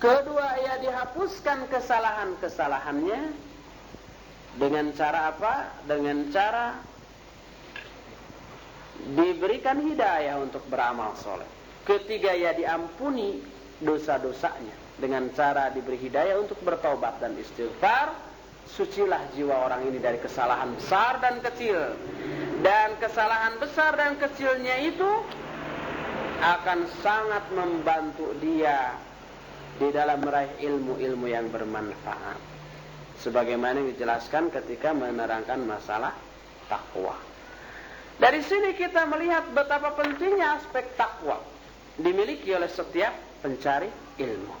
Kedua, ia dihapuskan kesalahan-kesalahannya dengan cara apa? Dengan cara diberikan hidayah untuk beramal soleh. Ketiga, ia diampuni dosa-dosanya dengan cara diberi hidayah untuk bertobat dan istighfar. Sucilah jiwa orang ini dari kesalahan besar dan kecil. Dan kesalahan besar dan kecilnya itu akan sangat membantu dia di dalam meraih ilmu-ilmu yang bermanfaat. Sebagaimana dijelaskan ketika menerangkan masalah takwa. Dari sini kita melihat betapa pentingnya aspek takwa dimiliki oleh setiap pencari ilmu.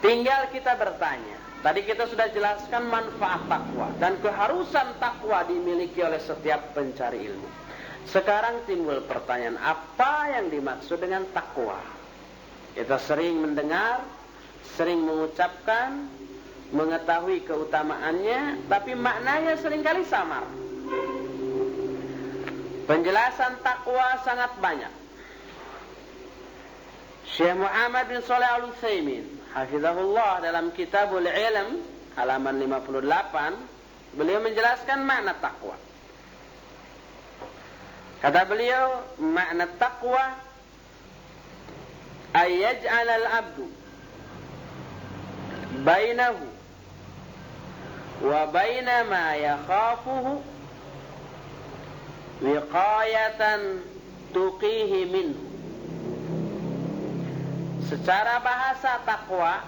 Tinggal kita bertanya. Tadi kita sudah jelaskan manfaat takwa dan keharusan takwa dimiliki oleh setiap pencari ilmu. Sekarang timbul pertanyaan, apa yang dimaksud dengan takwa? Kita sering mendengar, sering mengucapkan, mengetahui keutamaannya, tapi maknanya sering kali samar. Penjelasan takwa sangat banyak. Syekh Muhammad bin Saleh Al-Utsaimin, hafizahullah dalam Kitabul Ilm halaman 58, beliau menjelaskan makna takwa. Kata beliau, makna takwa أن يجعل العبد بينه وبين ما يخافه وقاية تقيه منه Secara bahasa takwa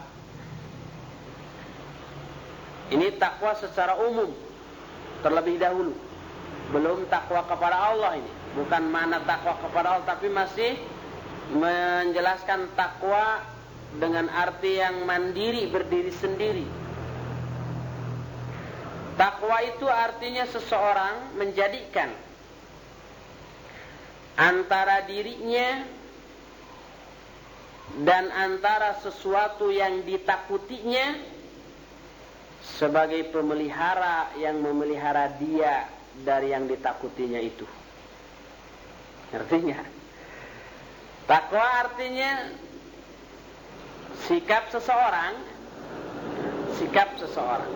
Ini takwa secara umum Terlebih dahulu Belum takwa kepada Allah ini Bukan mana takwa kepada Allah Tapi masih menjelaskan takwa dengan arti yang mandiri berdiri sendiri. Takwa itu artinya seseorang menjadikan antara dirinya dan antara sesuatu yang ditakutinya sebagai pemelihara yang memelihara dia dari yang ditakutinya itu. Artinya, Takwa artinya sikap seseorang, sikap seseorang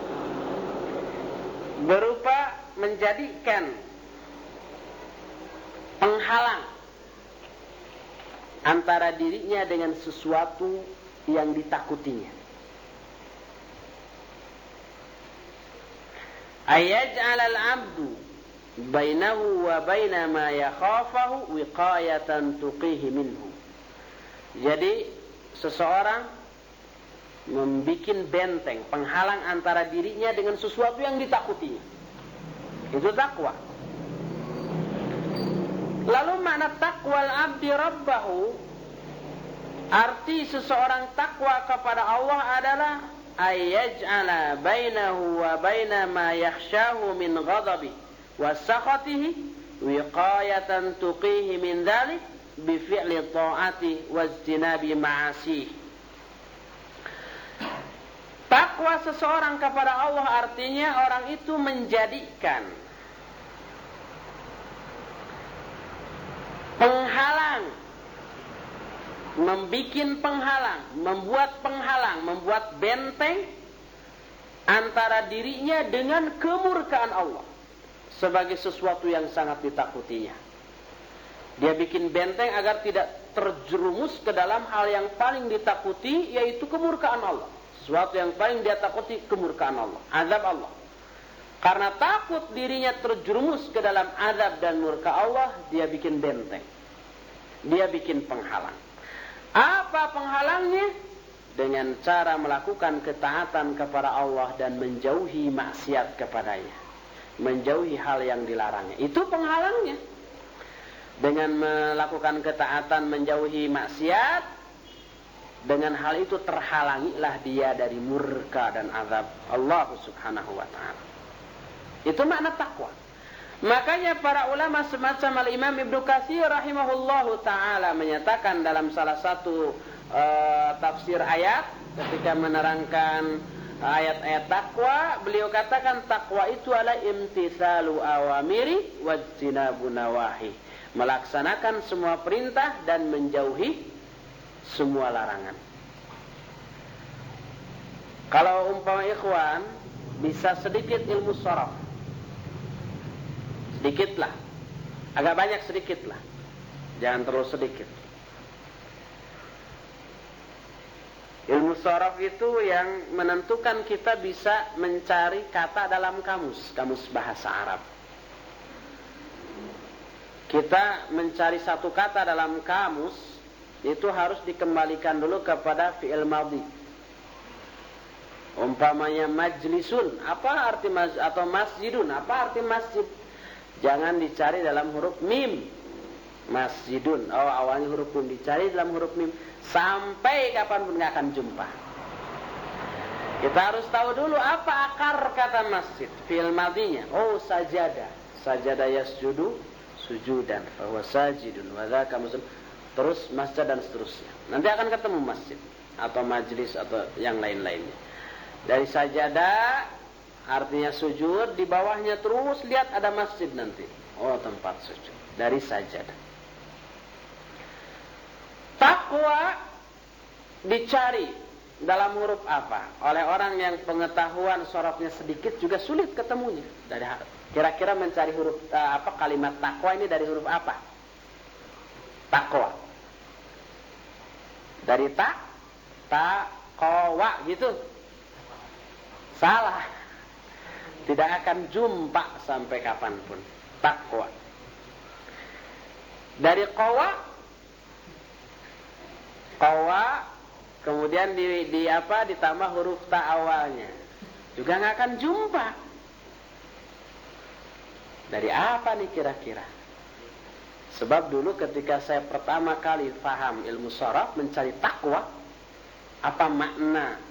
berupa menjadikan penghalang antara dirinya dengan sesuatu yang ditakutinya. Ayaj'al al-'abdu bainahu wa baina ma yakhafahu wiqayatan tuqihi minhu. Jadi seseorang membuat benteng, penghalang antara dirinya dengan sesuatu yang ditakutinya. Itu takwa. Lalu makna takwal abdi rabbahu Arti seseorang takwa kepada Allah adalah ayyaj'ala bainahu wa baina ma yakhshahu min wa وقاية wiqayatan tuqihi min dhalik bi واجتناب ta'ati wa ma'asih. Takwa seseorang kepada Allah artinya orang itu menjadikan penghalang membikin penghalang, membuat penghalang, membuat benteng antara dirinya dengan kemurkaan Allah sebagai sesuatu yang sangat ditakutinya. Dia bikin benteng agar tidak terjerumus ke dalam hal yang paling ditakuti yaitu kemurkaan Allah. Sesuatu yang paling dia takuti kemurkaan Allah, azab Allah. Karena takut dirinya terjerumus ke dalam azab dan murka Allah, dia bikin benteng. Dia bikin penghalang. Apa penghalangnya? Dengan cara melakukan ketaatan kepada Allah dan menjauhi maksiat kepadanya menjauhi hal yang dilarangnya. Itu penghalangnya. Dengan melakukan ketaatan menjauhi maksiat, dengan hal itu terhalangilah dia dari murka dan azab Allah Subhanahu wa taala. Itu makna takwa. Makanya para ulama semacam Al-Imam Ibnu Katsir rahimahullahu taala menyatakan dalam salah satu uh, tafsir ayat ketika menerangkan ayat-ayat takwa, beliau katakan takwa itu adalah imtithalu awamiri wajtinabu nawahi. Melaksanakan semua perintah dan menjauhi semua larangan. Kalau umpama ikhwan bisa sedikit ilmu sorof. Sedikit lah. Agak banyak sedikit lah. Jangan terlalu sedikit. Ilmu sorof itu yang menentukan kita bisa mencari kata dalam kamus, kamus bahasa Arab. Kita mencari satu kata dalam kamus, itu harus dikembalikan dulu kepada fi'il madhi. Umpamanya majlisun, apa arti mas atau masjidun, apa arti masjid? Jangan dicari dalam huruf mim. Masjidun, oh awalnya huruf mim, dicari dalam huruf mim Sampai kapan pun nggak akan jumpa. Kita harus tahu dulu apa akar kata masjid. Fil madinya. Oh sajada. Sajada yasjudu sujudan. Fahuwa sajidun. Wadhaka muslim. Terus masjid dan seterusnya. Nanti akan ketemu masjid. Atau majlis atau yang lain-lainnya. Dari sajada artinya sujud. Di bawahnya terus lihat ada masjid nanti. Oh tempat sujud. Dari sajadah. Takwa dicari dalam huruf apa? Oleh orang yang pengetahuan sorofnya sedikit juga sulit ketemunya. Dari kira-kira mencari huruf uh, apa kalimat takwa ini dari huruf apa? Takwa. Dari tak takwa gitu. Salah. Tidak akan jumpa sampai kapan pun. Takwa. Dari qawa Qawa kemudian di, di apa ditambah huruf ta awalnya. Juga nggak akan jumpa. Dari apa nih kira-kira? Sebab dulu ketika saya pertama kali faham ilmu sorab mencari takwa, apa makna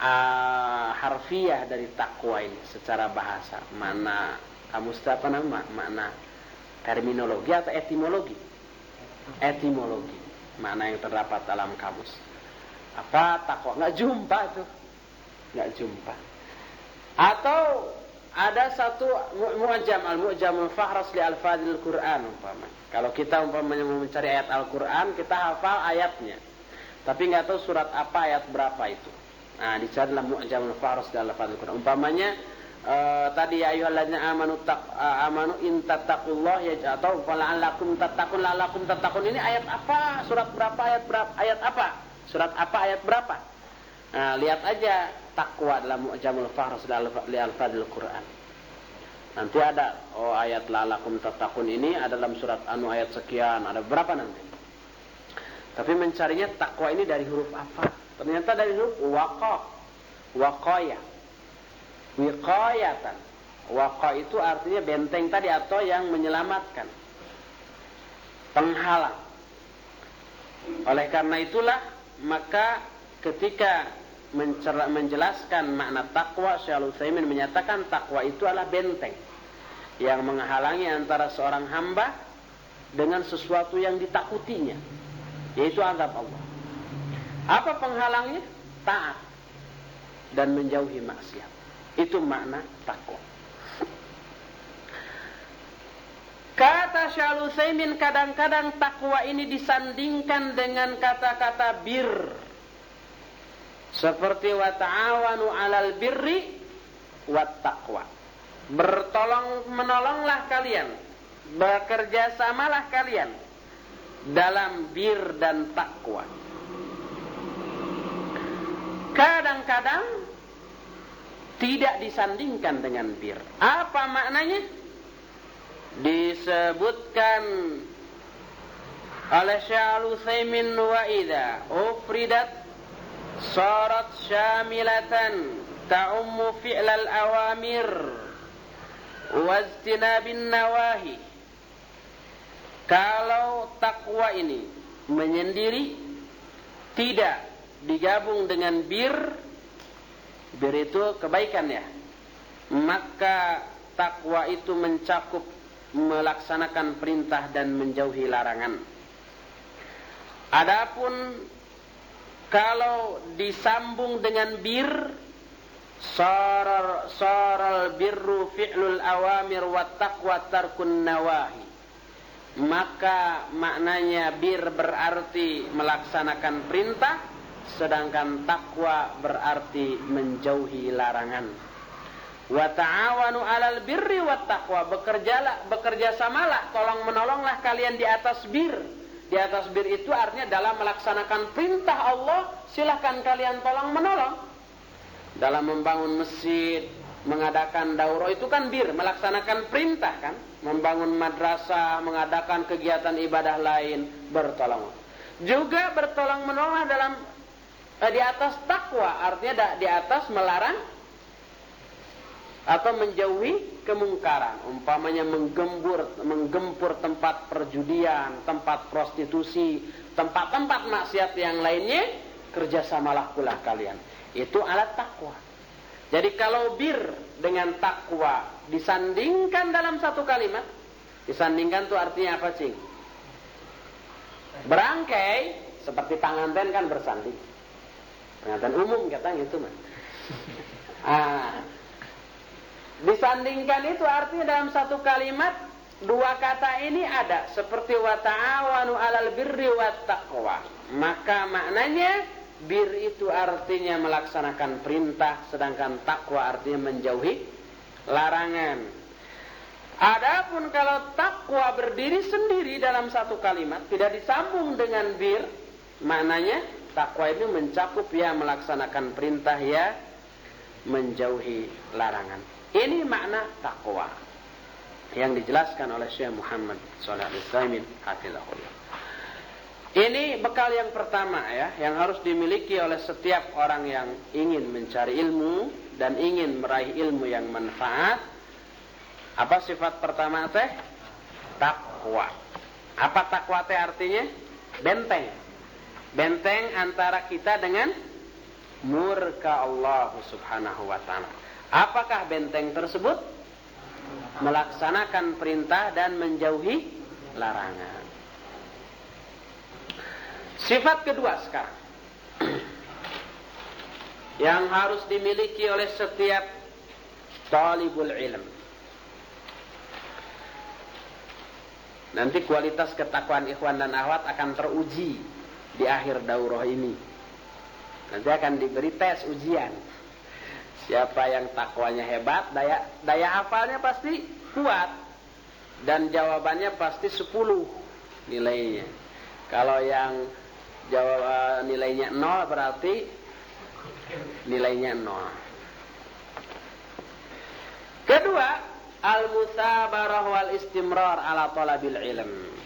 uh, harfiah dari takwa ini secara bahasa? Mana kamu apa nama? Makna terminologi atau etimologi? Etimologi mana yang terdapat dalam kamus. Apa takwa? Nggak jumpa tuh. Nggak jumpa. Atau ada satu mu'jam al-mu'jamul fahras li al-fadil Quran umpama. Kalau kita umpamanya mau mencari ayat Al-Quran, kita hafal ayatnya. Tapi nggak tahu surat apa ayat berapa itu. Nah, dicari dalam mu'jamul fahras li al-fadil Quran. Umpamanya Uh, tadi ya ayyuhalladzina amanu tak uh, amanu in tattaqullah ya atau fala'allakum tattaqun la'allakum tattaqun. Ini ayat apa? Surat berapa? Ayat berapa ayat apa? Surat apa? Ayat berapa? Nah, lihat aja takwa dalam mu'jamul fahras li al-fadil Quran. Nanti ada oh ayat la'allakum tattaqun ini ada dalam surat anu ayat sekian ada berapa nanti? Tapi mencarinya takwa ini dari huruf apa? Ternyata dari huruf waqa waqaya wiqayatan. Waqa itu artinya benteng tadi atau yang menyelamatkan. Penghalang. Oleh karena itulah maka ketika menjelaskan makna takwa Syaikhul Utsaimin menyatakan takwa itu adalah benteng yang menghalangi antara seorang hamba dengan sesuatu yang ditakutinya yaitu azab Allah. Apa penghalangnya? Taat dan menjauhi maksiat. Itu makna takwa. Kata Syalusaimin kadang-kadang takwa ini disandingkan dengan kata-kata bir. Seperti wa ta'awanu 'alal birri wat taqwa. Bertolong menolonglah kalian, bekerja samalah kalian dalam bir dan takwa. Kadang-kadang tidak disandingkan dengan bir. Apa maknanya? Disebutkan oleh Syekh Utsaimin wa idza ufridat sarat syamilatan ta'ummu fi'lal awamir wajtinabin nawahi. Kalau takwa ini menyendiri tidak digabung dengan bir Bir itu kebaikan ya. Maka takwa itu mencakup melaksanakan perintah dan menjauhi larangan. Adapun kalau disambung dengan bir saral saral birru fi'lul awamir wa taqwa tarkun nawahi maka maknanya bir berarti melaksanakan perintah sedangkan takwa berarti menjauhi larangan. Wa ta'awanu 'alal birri wat taqwa. Bekerjalah bekerja samalah. Tolong menolonglah kalian di atas bir. Di atas bir itu artinya dalam melaksanakan perintah Allah silahkan kalian tolong menolong. Dalam membangun masjid mengadakan daurah itu kan bir melaksanakan perintah kan? Membangun madrasah mengadakan kegiatan ibadah lain bertolong. Juga bertolong menolong dalam eh, di atas takwa artinya di atas melarang atau menjauhi kemungkaran. Umpamanya menggembur menggempur tempat perjudian tempat prostitusi tempat-tempat maksiat yang lainnya kerjasamalah pula kalian. Itu alat takwa. Jadi kalau bir dengan takwa disandingkan dalam satu kalimat disandingkan itu artinya apa cing? Berangkai seperti pengantin kan bersanding pengantin umum kata gitu mah ah Disandingkan itu artinya dalam satu kalimat dua kata ini ada seperti wa ta'awanu 'alal birri wat taqwa. Maka maknanya bir itu artinya melaksanakan perintah sedangkan takwa artinya menjauhi larangan. Adapun kalau takwa berdiri sendiri dalam satu kalimat tidak disambung dengan bir, maknanya takwa ini mencakup ya melaksanakan perintah ya menjauhi larangan. Ini makna takwa yang dijelaskan oleh Syekh Muhammad hafizahullah. Ini bekal yang pertama ya, yang harus dimiliki oleh setiap orang yang ingin mencari ilmu dan ingin meraih ilmu yang manfaat. Apa sifat pertama teh? Takwa. Apa takwa teh artinya? Benteng. Benteng antara kita dengan murka Allah Subhanahu wa taala. Apakah benteng tersebut? Melaksanakan perintah dan menjauhi larangan. Sifat kedua sekarang. Yang harus dimiliki oleh setiap talibul ilm. Nanti kualitas ketakwaan ikhwan dan ahwat akan teruji di akhir daurah ini. Nanti akan diberi tes ujian. Siapa yang takwanya hebat, daya daya hafalnya pasti kuat. Dan jawabannya pasti 10 nilainya. Kalau yang jawab eh, nilainya 0 berarti nilainya 0. Kedua, al-musabarah wal istimrar ala talabil ilm.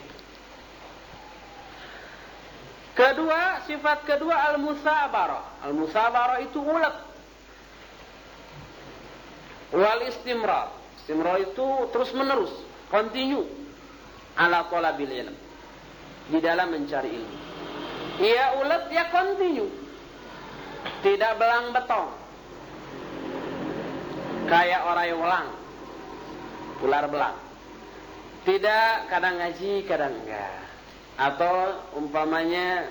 Kedua, sifat kedua al-musabarah. Al-musabarah itu ulet wal istimrar. Istimrar itu terus menerus, continue ala talabil ilm. Di dalam mencari ilmu. Ia ulet ya continue. Tidak belang betong. Kayak orang yang ulang. Ular belang. Tidak kadang ngaji, kadang enggak. Atau umpamanya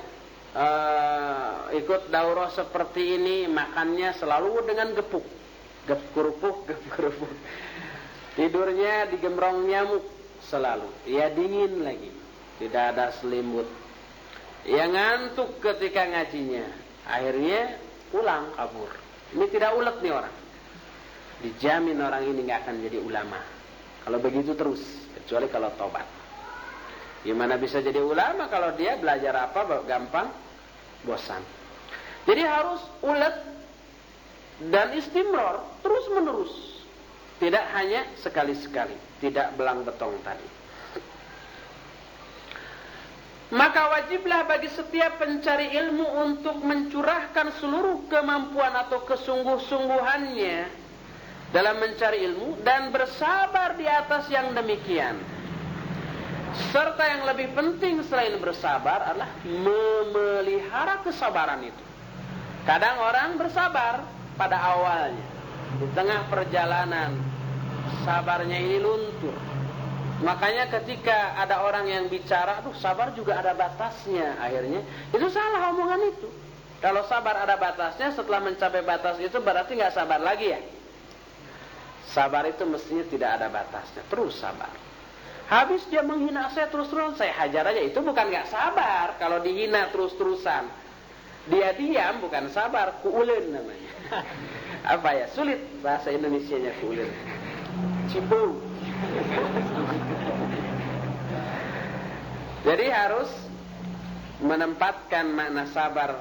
uh, ikut daurah seperti ini makannya selalu dengan gepuk. Gep kerupuk gep kerupuk. Tidurnya digembrong nyamuk selalu. Ya dingin lagi. Tidak ada selimut. Ya ngantuk ketika ngajinya. Akhirnya pulang kabur. Ini tidak ulet nih orang. Dijamin orang ini nggak akan jadi ulama. Kalau begitu terus kecuali kalau tobat gimana bisa jadi ulama kalau dia belajar apa gampang? Bosan. Jadi harus ulet dan istimror terus menerus. Tidak hanya sekali-sekali tidak belang betong tadi. Maka wajiblah bagi setiap pencari ilmu untuk mencurahkan seluruh kemampuan atau kesungguh-sungguhannya dalam mencari ilmu dan bersabar di atas yang demikian serta yang lebih penting selain bersabar adalah memelihara kesabaran itu kadang orang bersabar pada awalnya. Di tengah perjalanan sabarnya ini luntur. Makanya ketika ada orang yang bicara, aduh sabar juga ada batasnya akhirnya. Itu salah omongan itu. Kalau sabar ada batasnya, setelah mencapai batas itu berarti nggak sabar lagi ya. Sabar itu mestinya tidak ada batasnya, terus sabar. Habis dia menghina saya terus-terusan, saya hajar aja. Itu bukan nggak sabar kalau dihina terus-terusan. Dia diam bukan sabar, kuulen namanya. Apa ya? Sulit bahasa Indonesia-nya kuulen. Cipu. Jadi harus menempatkan makna sabar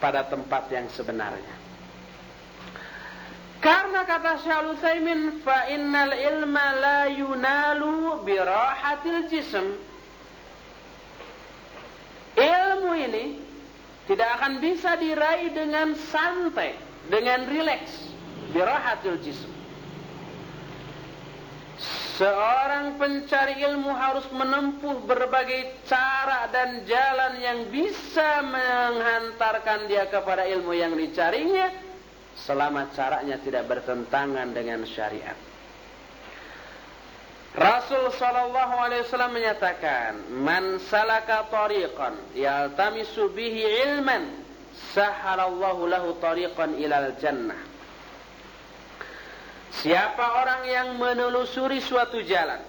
pada tempat yang sebenarnya. Karena kata Syaikhul Utsaimin, fa innal ilma la yunalu bi rahatil jism. Ilmu ini tidak akan bisa diraih dengan santai, dengan rileks, bi rahatil jism. Seorang pencari ilmu harus menempuh berbagai cara dan jalan yang bisa menghantarkan dia kepada ilmu yang dicarinya selama caranya tidak bertentangan dengan syariat. Rasul sallallahu alaihi wasallam menyatakan, "Man salaka tariqan yaltamisu bihi ilman, sahalallahu lahu tariqan ilal jannah." Siapa orang yang menelusuri suatu jalan,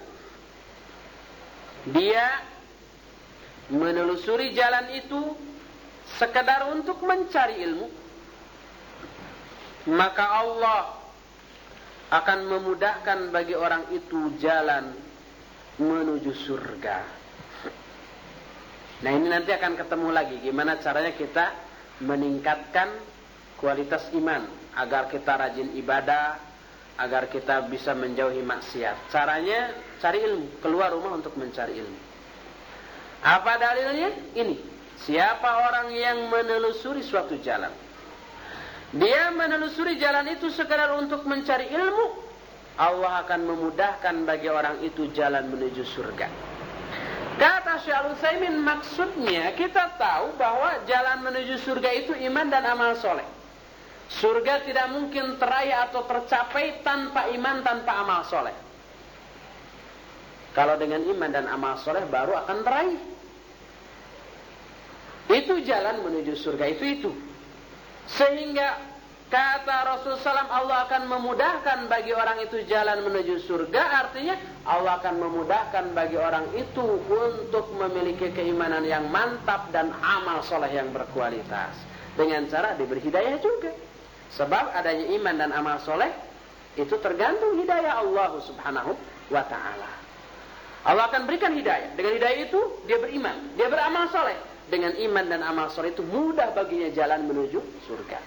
dia menelusuri jalan itu sekedar untuk mencari ilmu, maka Allah akan memudahkan bagi orang itu jalan menuju surga. Nah ini nanti akan ketemu lagi gimana caranya kita meningkatkan kualitas iman agar kita rajin ibadah, agar kita bisa menjauhi maksiat. Caranya cari ilmu, keluar rumah untuk mencari ilmu. Apa dalilnya? Ini. Siapa orang yang menelusuri suatu jalan dia menelusuri jalan itu sekadar untuk mencari ilmu, Allah akan memudahkan bagi orang itu jalan menuju surga. Kata Syekh Al-Utsaimin maksudnya kita tahu bahwa jalan menuju surga itu iman dan amal soleh. Surga tidak mungkin teraih atau tercapai tanpa iman tanpa amal soleh. Kalau dengan iman dan amal soleh baru akan teraih. Itu jalan menuju surga itu itu. Sehingga kata Rasul SAW Allah akan memudahkan bagi orang itu jalan menuju surga. Artinya Allah akan memudahkan bagi orang itu untuk memiliki keimanan yang mantap dan amal soleh yang berkualitas. Dengan cara diberi hidayah juga. Sebab adanya iman dan amal soleh itu tergantung hidayah Allah subhanahu wa ta'ala. Allah akan berikan hidayah. Dengan hidayah itu dia beriman, dia beramal soleh dengan iman dan amal soleh itu mudah baginya jalan menuju surga.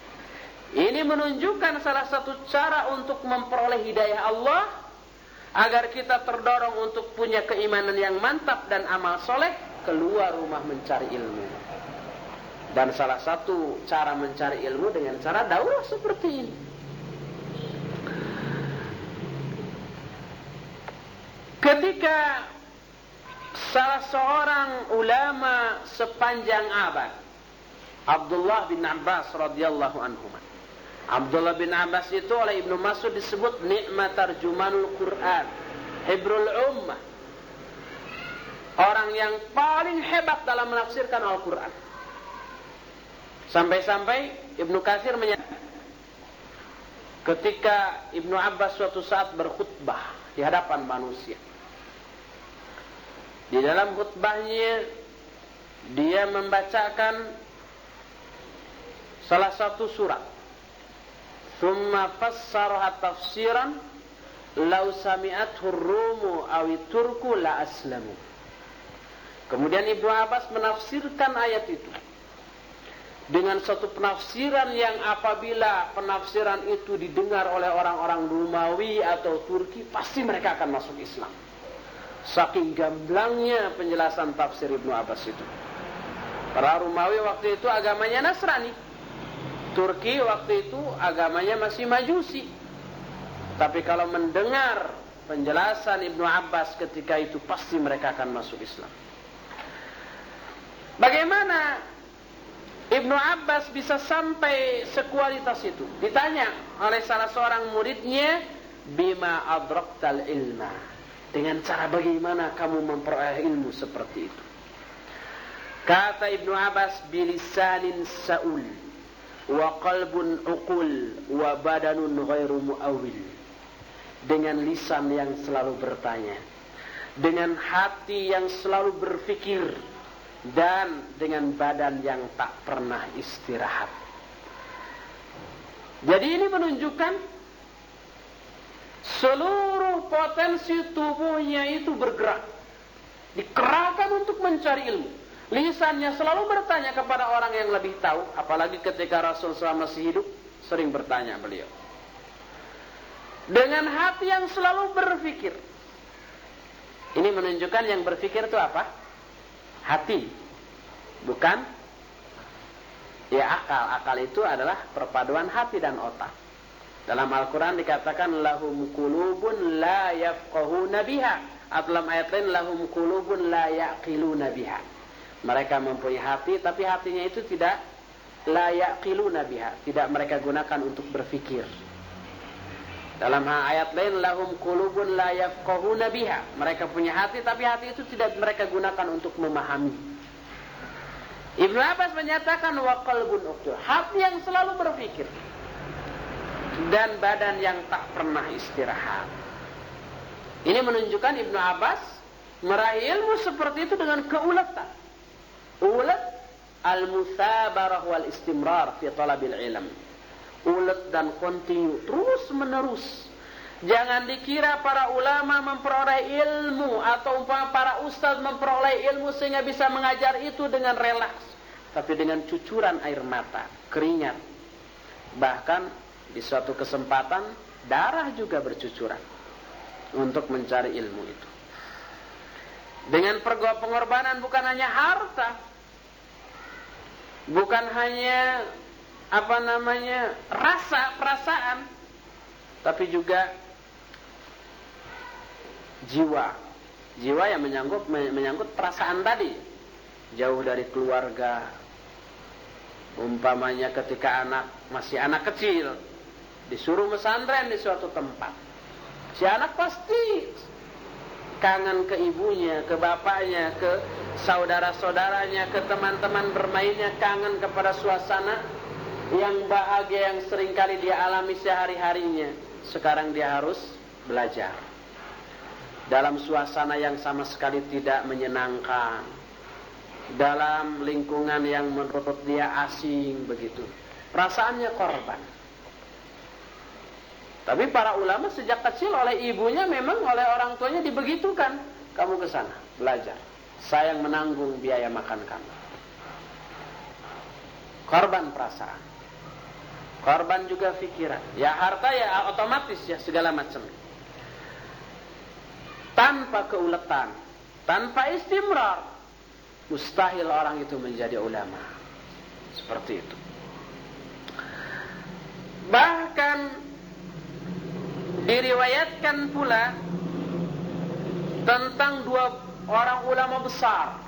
Ini menunjukkan salah satu cara untuk memperoleh hidayah Allah agar kita terdorong untuk punya keimanan yang mantap dan amal soleh keluar rumah mencari ilmu. Dan salah satu cara mencari ilmu dengan cara daurah seperti ini. Ketika salah seorang ulama sepanjang abad Abdullah bin Abbas radhiyallahu anhu. Abdullah bin Abbas itu oleh Ibnu Mas'ud disebut nikmat tarjumanul Quran, hibrul ummah. Orang yang paling hebat dalam menafsirkan Al-Quran. Sampai-sampai Ibnu Katsir menyatakan ketika Ibnu Abbas suatu saat berkhutbah di hadapan manusia di dalam khutbahnya dia membacakan salah satu surat. Thumma fassaraha tafsiran law sami'athu ar-rumu aw turku la aslamu. Kemudian Ibnu Abbas menafsirkan ayat itu dengan satu penafsiran yang apabila penafsiran itu didengar oleh orang-orang Romawi atau Turki pasti mereka akan masuk Islam. Saking gamblangnya penjelasan tafsir Ibnu Abbas itu. Para Romawi waktu itu agamanya Nasrani. Turki waktu itu agamanya masih Majusi. Tapi kalau mendengar penjelasan Ibnu Abbas ketika itu pasti mereka akan masuk Islam. Bagaimana Ibnu Abbas bisa sampai sekualitas itu? Ditanya oleh salah seorang muridnya, "Bima adraktal ilma?" Dengan cara bagaimana kamu memperoleh ilmu seperti itu. Kata Ibnu Abbas bilisanin saul wa qalbun uqul wa badanun ghairu muawil. Dengan lisan yang selalu bertanya dengan hati yang selalu berfikir dan dengan badan yang tak pernah istirahat. Jadi ini menunjukkan seluruh potensi tubuhnya itu bergerak. Dikerahkan untuk mencari ilmu. Lisannya selalu bertanya kepada orang yang lebih tahu, apalagi ketika Rasul selama masih hidup, sering bertanya beliau. Dengan hati yang selalu berpikir. Ini menunjukkan yang berpikir itu apa? Hati. Bukan ya akal. Akal itu adalah perpaduan hati dan otak. Dalam Al-Quran dikatakan lahum kulubun la yafqahuna biha. Atau dalam ayat lain lahum kulubun la yaqiluna biha. Mereka mempunyai hati tapi hatinya itu tidak la yaqiluna biha. Tidak mereka gunakan untuk berfikir. Dalam ayat lain lahum kulubun la yafqahuna biha. Mereka punya hati tapi hati itu tidak mereka gunakan untuk memahami. Ibnu Abbas menyatakan wa qalbun uqtul. Hati yang selalu berpikir dan badan yang tak pernah istirahat. Ini menunjukkan Ibnu Abbas meraih ilmu seperti itu dengan keulatan. Ulat al-musabarah wal istimrar fi talabil ilm ulet dan kontinu terus menerus jangan dikira para ulama memperoleh ilmu atau para ustaz memperoleh ilmu sehingga bisa mengajar itu dengan relaks tapi dengan cucuran air mata keringat bahkan di suatu kesempatan darah juga bercucuran untuk mencari ilmu itu. Dengan pengorbanan bukan hanya harta bukan hanya apa namanya rasa perasaan tapi juga jiwa. Jiwa yang menyangkut menyangkut perasaan tadi. Jauh dari keluarga umpamanya ketika anak masih anak kecil disuruh mesantren di suatu tempat si anak pasti kangen ke ibunya, ke bapaknya, ke saudara-saudaranya, ke teman-teman bermainnya, kangen kepada suasana yang bahagia yang sering kali dia alami sehari-harinya. Sekarang dia harus belajar. Dalam suasana yang sama sekali tidak menyenangkan. Dalam lingkungan yang menurut dia asing begitu. Perasaannya korban. Tapi para ulama sejak kecil oleh ibunya memang oleh orang tuanya dibegitukan. Kamu ke sana, belajar. Saya menanggung biaya makan kamu. Korban perasaan. Korban juga pikiran. Ya harta ya otomatis ya segala macam. Tanpa keuletan, tanpa istimrar, mustahil orang itu menjadi ulama. Seperti itu. Bahkan diriwayatkan pula tentang dua orang ulama besar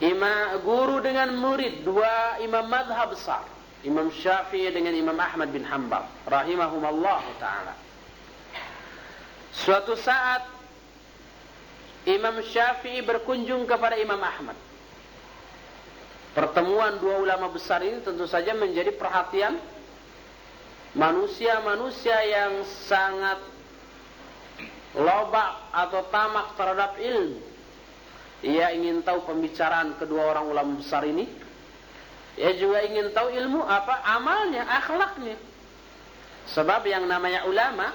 Imam guru dengan murid dua imam madhab besar. Imam Syafi'i dengan Imam Ahmad bin Hanbal rahimahumallah taala. Suatu saat Imam Syafi'i berkunjung kepada Imam Ahmad. Pertemuan dua ulama besar ini tentu saja menjadi perhatian manusia-manusia yang sangat lobak atau tamak terhadap ilmu ia ingin tahu pembicaraan kedua orang ulama besar ini. Ia juga ingin tahu ilmu apa amalnya, akhlaknya. Sebab yang namanya ulama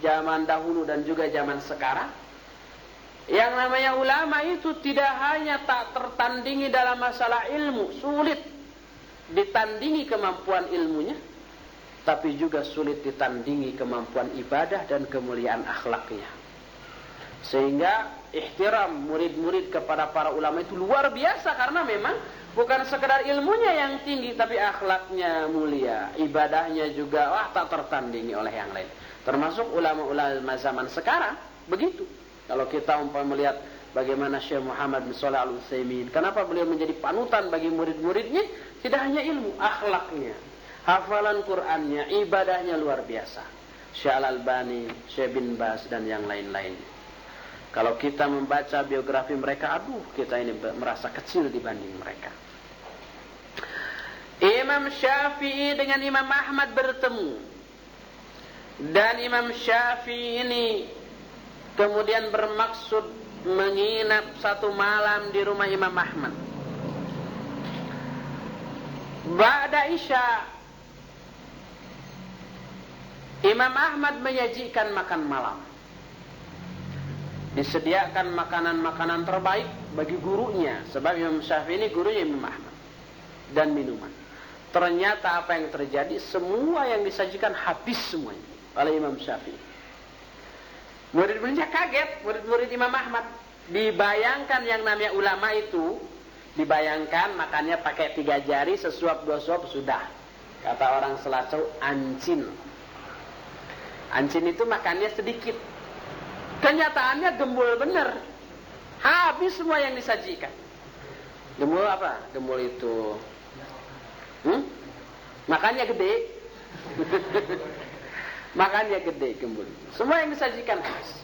zaman dahulu dan juga zaman sekarang yang namanya ulama itu tidak hanya tak tertandingi dalam masalah ilmu, sulit ditandingi kemampuan ilmunya, tapi juga sulit ditandingi kemampuan ibadah dan kemuliaan akhlaknya. Sehingga ihtiram murid-murid kepada para ulama itu luar biasa karena memang bukan sekedar ilmunya yang tinggi tapi akhlaknya mulia, ibadahnya juga wah tak tertandingi oleh yang lain. Termasuk ulama-ulama zaman sekarang begitu. Kalau kita umpam melihat bagaimana Syekh Muhammad bin Shalih Al Utsaimin, kenapa beliau menjadi panutan bagi murid-muridnya? Tidak hanya ilmu, akhlaknya, hafalan Qur'annya, ibadahnya luar biasa. Syekh Al Albani, Syekh bin Bas dan yang lain-lain. Kalau kita membaca biografi mereka, aduh kita ini merasa kecil dibanding mereka. Imam Syafi'i dengan Imam Ahmad bertemu. Dan Imam Syafi'i ini kemudian bermaksud menginap satu malam di rumah Imam Ahmad. Ba'da Isya Imam Ahmad menyajikan makan malam. Disediakan makanan-makanan terbaik bagi gurunya. Sebab Imam Syafi'i ini gurunya Imam Ahmad. Dan minuman. Ternyata apa yang terjadi, semua yang disajikan habis semuanya oleh Imam Syafi'i. Murid-muridnya kaget, murid-murid Imam Ahmad. Dibayangkan yang namanya ulama itu, dibayangkan makannya pakai tiga jari, sesuap dua suap sudah. Kata orang Selacau, ancin. Ancin itu makannya sedikit. Kenyataannya gembul bener. Habis semua yang disajikan. Gembul apa? Gembul itu Hmm? Makannya gede. Makannya gede gembul. Semua yang disajikan khas.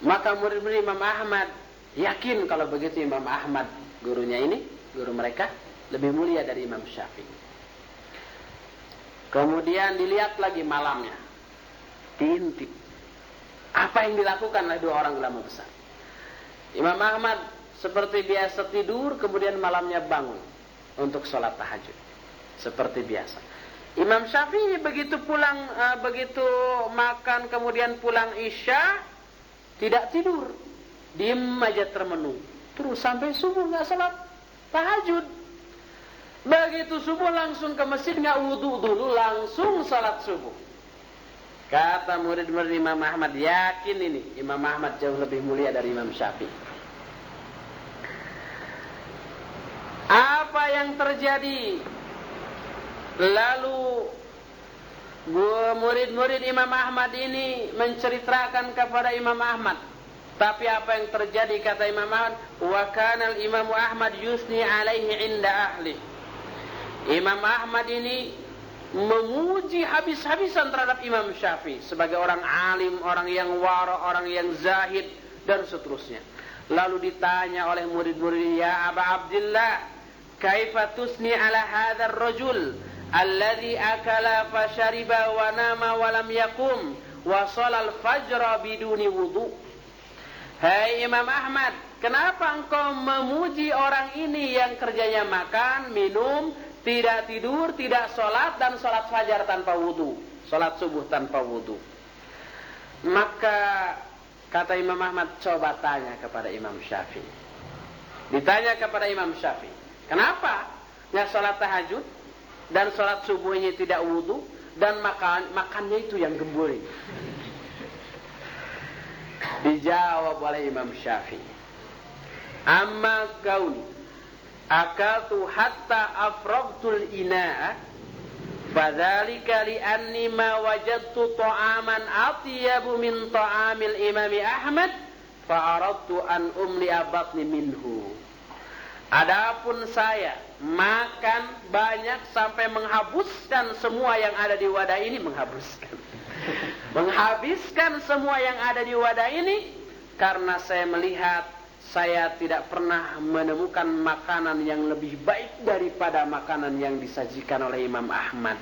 Maka murid-murid Imam Ahmad yakin kalau begitu Imam Ahmad gurunya ini, guru mereka lebih mulia dari Imam Syafi'i. Kemudian dilihat lagi malamnya. Diintip. Apa yang dilakukan oleh dua orang ulama besar. Imam Ahmad seperti biasa tidur, kemudian malamnya bangun untuk sholat tahajud seperti biasa. Imam Syafi'i begitu pulang uh, begitu makan kemudian pulang isya tidak tidur, diem aja termenung terus sampai subuh nggak sholat tahajud. Begitu subuh langsung ke masjid nggak wudhu dulu langsung sholat subuh. Kata murid-murid Imam Ahmad yakin ini Imam Ahmad jauh lebih mulia dari Imam Syafi'i. Apa yang terjadi? Lalu murid-murid Imam Ahmad ini menceritakan kepada Imam Ahmad. Tapi apa yang terjadi kata Imam Ahmad? Wa kana al-Imam Ahmad yusni alaihi inda ahli. Imam Ahmad ini memuji habis-habisan terhadap Imam Syafi'i sebagai orang alim, orang yang wara, orang yang zahid dan seterusnya. Lalu ditanya oleh murid-murid, "Ya Aba Abdullah, kaifa tusni ala hadzal rajul alladhi akala fashariba wa nama wa lam yakum wa salal fajra biduni wudu Hai Imam Ahmad, kenapa engkau memuji orang ini yang kerjanya makan, minum, tidak tidur, tidak sholat, dan sholat fajar tanpa wudhu. Sholat subuh tanpa wudhu. Maka kata Imam Ahmad, coba tanya kepada Imam Syafi'i. Ditanya kepada Imam Syafi'i. Kenapa? Ya sholat tahajud dan sholat subuhnya tidak wudhu dan makan makannya itu yang gembul. Dijawab oleh Imam Syafi'i. Amma kauni akaltu hatta afragtul ina'a fadzalika li'anni ma wajadtu ta'aman atyabu min ta'amil imami Ahmad fa'aradtu an umli abatni minhu Adapun saya makan banyak sampai menghabiskan semua yang ada di wadah ini menghabiskan. menghabiskan semua yang ada di wadah ini karena saya melihat saya tidak pernah menemukan makanan yang lebih baik daripada makanan yang disajikan oleh Imam Ahmad.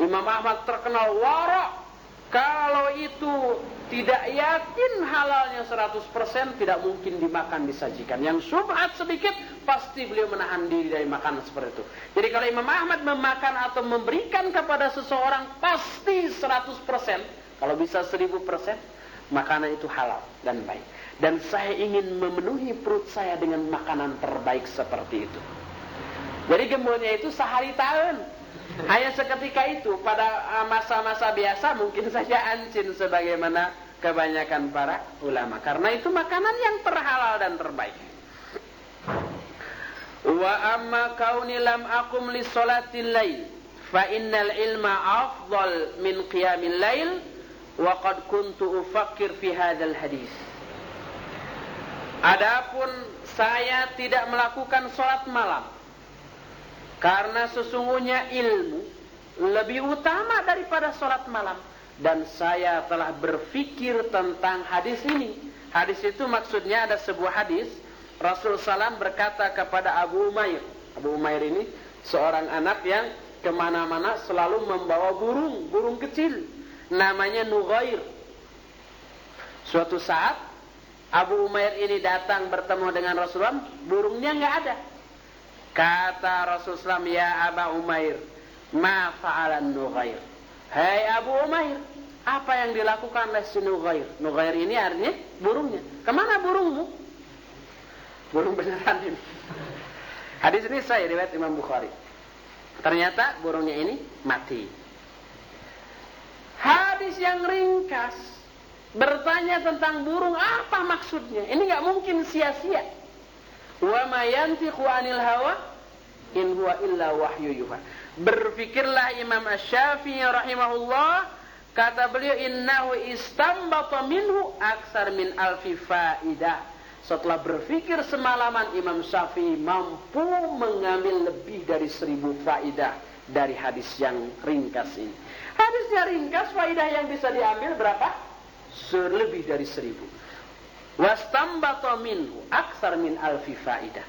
Imam Ahmad terkenal warak kalau itu tidak yakin halalnya 100% tidak mungkin dimakan disajikan. Yang subhat sedikit pasti beliau menahan diri dari makanan seperti itu. Jadi kalau Imam Ahmad memakan atau memberikan kepada seseorang pasti 100%. Kalau bisa 1000% makanan itu halal dan baik. Dan saya ingin memenuhi perut saya dengan makanan terbaik seperti itu. Jadi gemulnya itu sehari tahun. Hanya seketika itu pada ah, masa-masa biasa mungkin saja ancin sebagaimana kebanyakan para ulama. Karena itu makanan yang terhalal dan terbaik. Wa amma kauni lam akum li salatil lail fa innal ilma afdal min qiyamil lail wa qad kuntu ufakkir fi hadis. Adapun saya tidak melakukan salat malam karena sesungguhnya ilmu lebih utama daripada sholat malam. Dan saya telah berfikir tentang hadis ini. Hadis itu maksudnya ada sebuah hadis. Rasul Salam berkata kepada Abu Umair. Abu Umair ini seorang anak yang ke mana-mana selalu membawa burung, burung kecil. Namanya Nughair. Suatu saat Abu Umair ini datang bertemu dengan Rasulullah, burungnya nggak ada. Kata Rasulullah, "Ya Abu Umair, ma fa'alan Nughair?" Hai Abu Umair, apa yang dilakukan oleh si Nughair? Nughair ini artinya burungnya. Ke mana burungmu? Burung beneran ini. Hadis ini saya riwayat Imam Bukhari. Ternyata burungnya ini mati. Hadis yang ringkas bertanya tentang burung apa maksudnya? Ini nggak mungkin sia-sia. Wa ma 'anil hawa in huwa illa wahyu yuha. Berfikirlah Imam Asy-Syafi'i rahimahullah kata beliau innahu istambata minhu aksar min alfi faidah. Setelah berfikir semalaman Imam Syafi'i mampu mengambil lebih dari seribu faidah dari hadis yang ringkas ini. Hadisnya ringkas, faidah yang bisa diambil berapa? Lebih dari seribu. Wastambata minhu aksar min alfi faidah.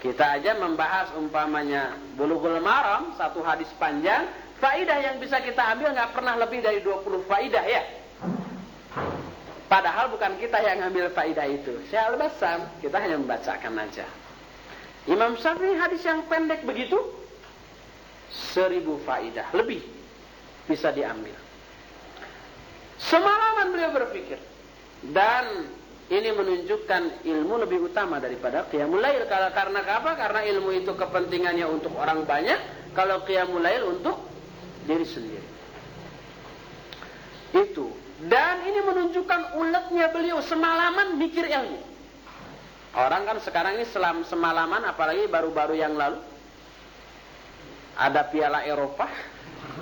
Kita aja membahas umpamanya bulughul maram, satu hadis panjang, faidah yang bisa kita ambil nggak pernah lebih dari 20 faidah ya. Padahal bukan kita yang ambil faidah itu. Syekh Al-Bassam, kita hanya membacakan aja. Imam Syafi'i hadis yang pendek begitu, seribu faidah, lebih bisa diambil. Semalaman beliau berpikir. Dan ini menunjukkan ilmu lebih utama daripada qiyamul lail. Karena apa? Karena ilmu itu kepentingannya untuk orang banyak. Kalau qiyamul lail untuk diri sendiri. Itu. Dan ini menunjukkan uletnya beliau semalaman mikir ilmu. Orang kan sekarang ini selam semalaman apalagi baru-baru yang lalu ada piala Eropa.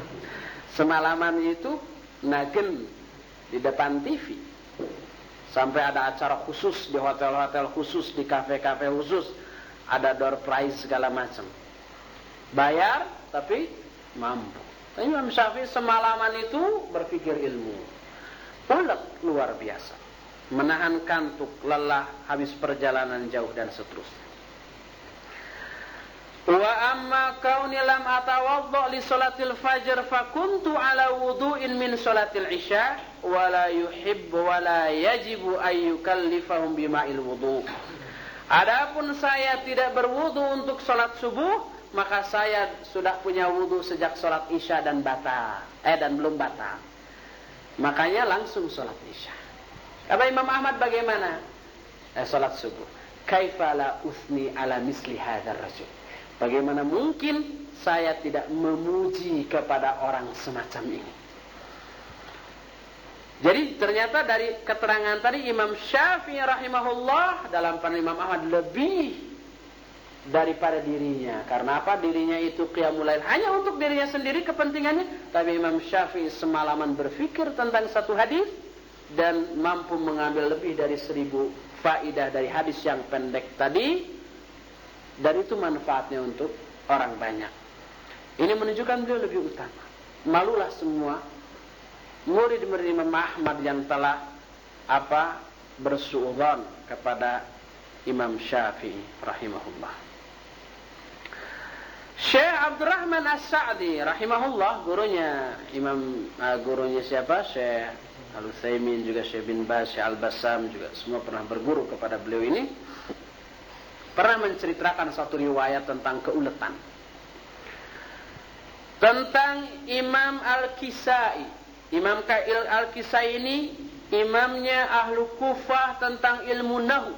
Semalaman itu nagen di depan TV. Sampai ada acara khusus di hotel-hotel khusus, di kafe-kafe khusus, ada door prize segala macam. Bayar tapi mampu. Tapi Imam Syafi'i semalaman itu berpikir ilmu. Ulet luar biasa. Menahan kantuk, lelah, habis perjalanan jauh dan seterusnya. Wa amma kauni lam atawadda li salatil fajr fa kuntu ala wudu'in min salatil isya wa la yuhibbu wa la yajibu ay yukallifahum bima'il wudu'. Adapun saya tidak berwudu untuk salat subuh, maka saya sudah punya wudu sejak salat isya dan batal. Eh dan belum batal. Makanya langsung salat isya. Kata Imam Ahmad bagaimana? Eh, salat subuh. Kaifa la usni ala misli hadzal rajul. Bagaimana mungkin saya tidak memuji kepada orang semacam ini? Jadi ternyata dari keterangan tadi Imam Syafi'i rahimahullah dalam pandangan Imam Ahmad lebih daripada dirinya. Karena apa? Dirinya itu qiyamul lail hanya untuk dirinya sendiri kepentingannya, tapi Imam Syafi'i semalaman berpikir tentang satu hadis dan mampu mengambil lebih dari seribu faidah dari hadis yang pendek tadi dan itu manfaatnya untuk orang banyak. Ini menunjukkan beliau lebih utama. Malulah semua murid-murid Imam Ahmad yang telah apa bersuudzon kepada Imam Syafi'i rahimahullah. Syekh Abdurrahman As-Sa'di rahimahullah gurunya Imam uh, gurunya siapa? Syekh Al-Utsaimin juga Syekh bin Baz, Syekh Al-Bassam juga semua pernah berguru kepada beliau ini pernah menceritakan satu riwayat tentang keuletan. Tentang Imam Al-Kisai. Imam Kail Al-Kisai ini imamnya ahlu kufah tentang ilmu nahu.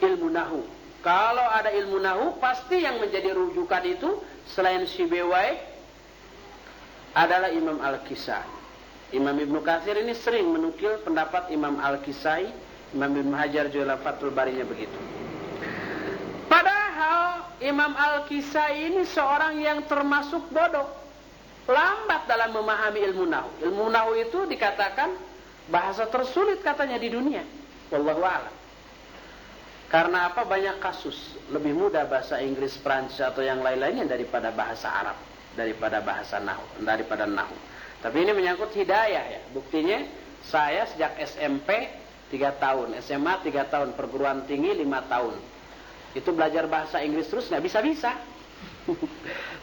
Ilmu nahu. Kalau ada ilmu nahu, pasti yang menjadi rujukan itu selain Sibewai adalah Imam Al-Kisai. Imam Ibnu Katsir ini sering menukil pendapat Imam Al-Kisai, Imam Ibnu Hajar juga Fathul Barinya begitu. Imam Al-Kisai ini seorang yang termasuk bodoh. Lambat dalam memahami ilmu nahu. Ilmu nahu itu dikatakan bahasa tersulit katanya di dunia. Wallahu a'lam. Karena apa? Banyak kasus. Lebih mudah bahasa Inggris, Prancis atau yang lain-lainnya daripada bahasa Arab. Daripada bahasa nahu. Daripada nahu. Tapi ini menyangkut hidayah ya. Buktinya saya sejak SMP 3 tahun. SMA 3 tahun. Perguruan tinggi 5 tahun itu belajar bahasa Inggris terus nggak bisa-bisa.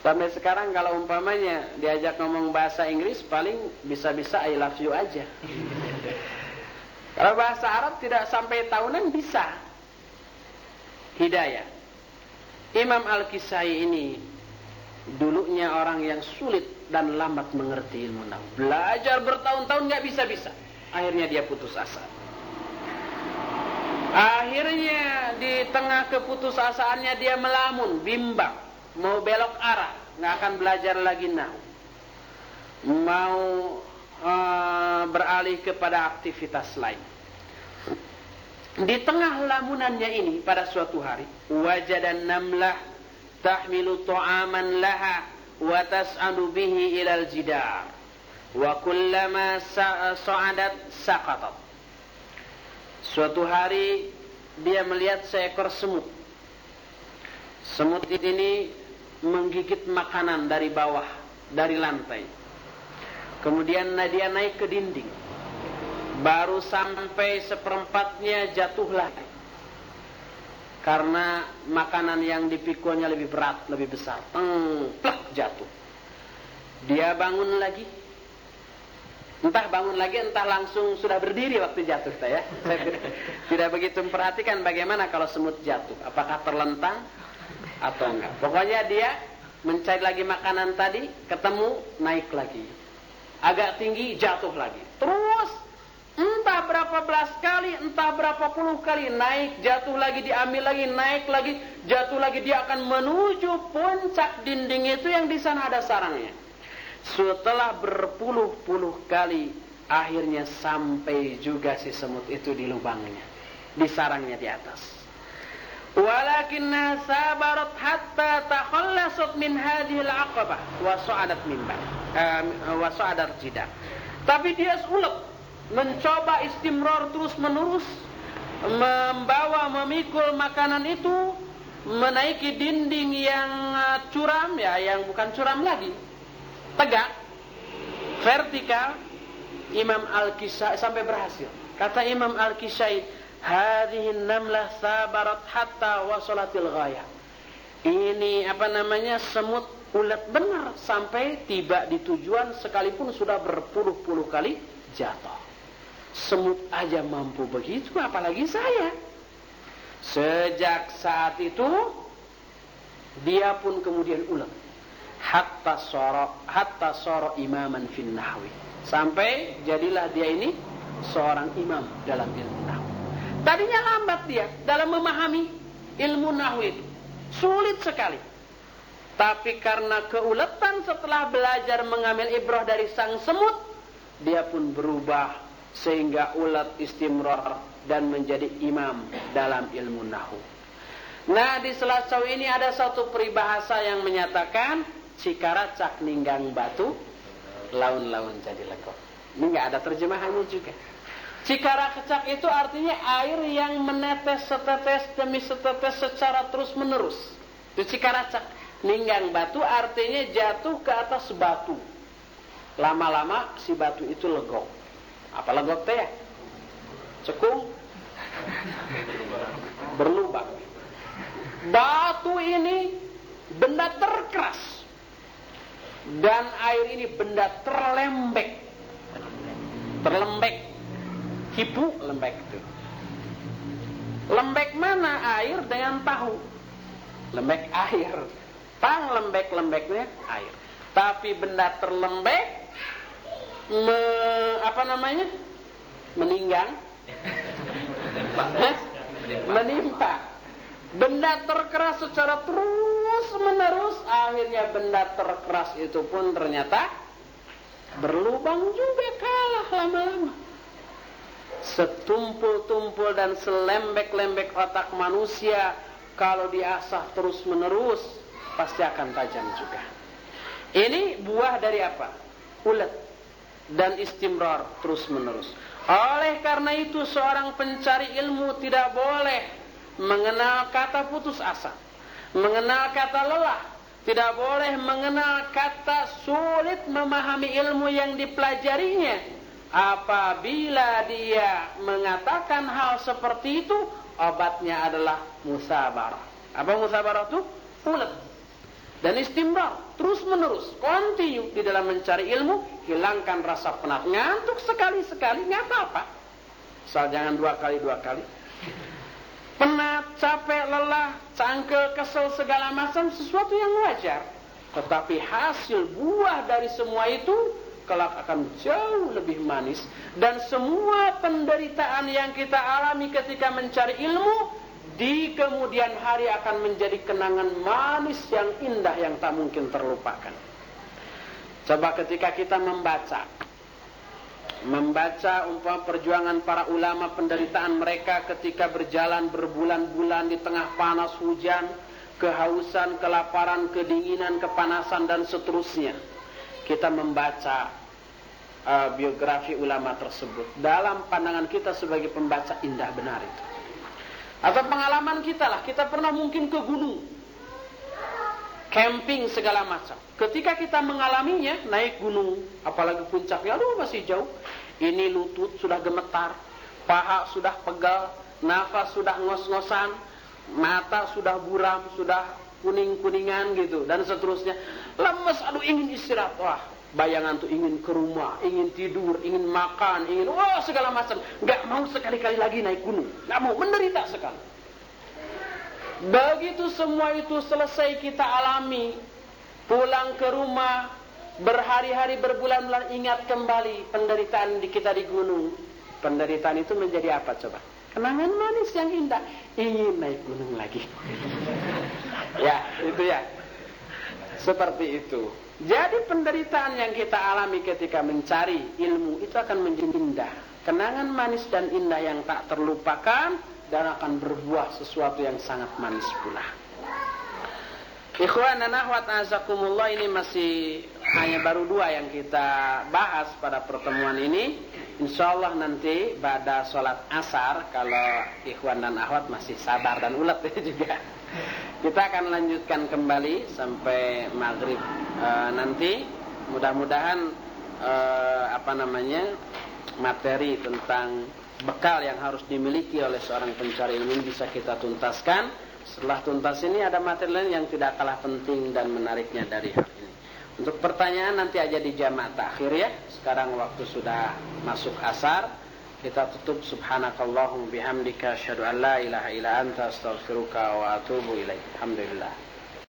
Sampai sekarang kalau umpamanya diajak ngomong bahasa Inggris paling bisa-bisa I love you aja. Kalau bahasa Arab tidak sampai tahunan bisa. Hidayah. Imam Al-Kisai ini dulunya orang yang sulit dan lambat mengerti ilmu nahu. Belajar bertahun-tahun nggak bisa-bisa. Akhirnya dia putus asa. Akhirnya di tengah keputusasaannya dia melamun, bimbang, mau belok arah, nggak akan belajar lagi nahu. Mau uh, beralih kepada aktivitas lain. Di tengah lamunannya ini pada suatu hari, wajadan namlah tahmilu ta'aman laha wa tas'adu bihi ilal jidar wa kullama sa'adat saqatat. Suatu hari dia melihat seekor semut. Semut ini menggigit makanan dari bawah, dari lantai. Kemudian dia naik ke dinding baru sampai seperempatnya jatuh lagi. Karena makanan yang dipikulnya lebih berat, lebih besar. Teng, plek, jatuh. Dia bangun lagi. Entah bangun lagi, entah langsung sudah berdiri waktu jatuh. Ya. Saya tidak, tidak begitu memperhatikan bagaimana kalau semut jatuh. Apakah terlentang atau enggak. Pokoknya dia mencari lagi makanan tadi, ketemu, naik lagi. Agak tinggi, jatuh lagi. Terus Entah berapa belas kali, entah berapa puluh kali naik, jatuh lagi, diambil lagi, naik lagi, jatuh lagi. Dia akan menuju puncak dinding itu yang di sana ada sarangnya. Setelah berpuluh-puluh kali, akhirnya sampai juga si semut itu di lubangnya, di sarangnya di atas. Walakinna sabarat hatta takhallasat min hadhihi al-aqabah wa sa'adat. Uh, wa. Tapi dia sulap mencoba istimror terus menerus membawa memikul makanan itu menaiki dinding yang curam ya yang bukan curam lagi tegak vertikal Imam Al-Kisai sampai berhasil kata Imam Al-Kisai hadhihi namlah sabarat hatta wasalatil ghaya ini apa namanya semut ulat benar sampai tiba di tujuan sekalipun sudah berpuluh-puluh kali jatuh Semut aja mampu begitu, apalagi saya. Sejak saat itu, dia pun kemudian ulang. Hatta soro, hatta soro imaman fin nahwi. Sampai jadilah dia ini seorang imam dalam ilmu nahwi. Tadinya lambat dia dalam memahami ilmu nahwi itu. Sulit sekali. Tapi karena keuletan setelah belajar mengambil ibrah dari sang semut, dia pun berubah sehingga ulat istimrar dan menjadi imam dalam ilmu nahu. Nah di Selasau ini ada satu peribahasa yang menyatakan cikaracak ninggang batu laun-laun jadi lego. Ini nggak ada terjemahannya juga. Cikaracak itu artinya air yang menetes setetes demi setetes secara terus menerus. Itu cikaracak. Ninggang batu artinya jatuh ke atas batu. Lama-lama si batu itu legok. Apa legok teh? Cekung berlubang. Batu ini benda terkeras dan air ini benda terlembek. Terlembek. Hipu lembek itu. Lembek mana air dengan tahu? Lembek air. Tang lembek-lembeknya air. Tapi benda terlembek me, apa namanya meninggal menimpa benda terkeras secara terus menerus akhirnya benda terkeras itu pun ternyata berlubang juga kalah lama-lama. Setumpul-tumpul dan selembek-lembek otak manusia kalau diasah terus menerus pasti akan tajam juga. Ini buah dari apa? Ulet dan istimrar terus menerus. Oleh karena itu seorang pencari ilmu tidak boleh mengenal kata putus asa, mengenal kata lelah, tidak boleh mengenal kata sulit memahami ilmu yang dipelajarinya. Apabila dia mengatakan hal seperti itu, obatnya adalah musabarah. Apa musabarah itu? Ulet dan istimbar terus menerus continue di dalam mencari ilmu hilangkan rasa penat ngantuk sekali sekali nggak apa apa Asal jangan dua kali dua kali. Penat, capek, lelah, cangkel, kesel segala macam sesuatu yang wajar. Tetapi hasil buah dari semua itu kelak akan jauh lebih manis dan semua penderitaan yang kita alami ketika mencari ilmu di kemudian hari akan menjadi kenangan manis yang indah yang tak mungkin terlupakan. Coba ketika kita membaca membaca umpama perjuangan para ulama penderitaan mereka ketika berjalan berbulan-bulan di tengah panas hujan, kehausan, kelaparan, kedinginan, kepanasan dan seterusnya. Kita membaca uh, biografi ulama tersebut dalam pandangan kita sebagai pembaca indah benar itu. Atau pengalaman kita lah, kita pernah mungkin ke gunung, camping segala macam. Ketika kita mengalaminya, naik gunung, apalagi puncaknya, aduh masih jauh. Ini lutut sudah gemetar, paha sudah pegal, nafas sudah ngos-ngosan, mata sudah buram, sudah kuning-kuningan gitu, dan seterusnya. Lemes, aduh ingin istirahat. Wah, bayangan tuh ingin ke rumah, ingin tidur, ingin makan, ingin wah segala macam. Gak mau sekali-kali lagi naik gunung, gak mau menderita sekali. Begitu semua itu selesai kita alami, pulang ke rumah, berhari-hari berbulan-bulan ingat kembali penderitaan di kita di gunung. Penderitaan itu menjadi apa coba? Kenangan manis yang indah, ingin naik gunung lagi. ya, itu ya. Seperti itu. Jadi penderitaan yang kita alami ketika mencari ilmu itu akan menjadi indah. Kenangan manis dan indah yang tak terlupakan dan akan berbuah sesuatu yang sangat manis pula. Ikhwan dan akhwat azakumullah ini masih hanya baru dua yang kita bahas pada pertemuan ini. Insya Allah nanti pada sholat asar kalau ikhwan dan akhwat masih sabar dan ulet juga. Kita akan lanjutkan kembali sampai maghrib e, nanti. Mudah-mudahan e, apa namanya materi tentang bekal yang harus dimiliki oleh seorang pencari ilmu bisa kita tuntaskan. Setelah tuntas ini ada materi lain yang tidak kalah penting dan menariknya dari hal ini. Untuk pertanyaan nanti aja di jamaah takhir ya. Sekarang waktu sudah masuk asar. Kita tutup subhanakallahum bihamdika asyhadu an la ilaha illa anta astaghfiruka wa atubu ilaik. Alhamdulillah.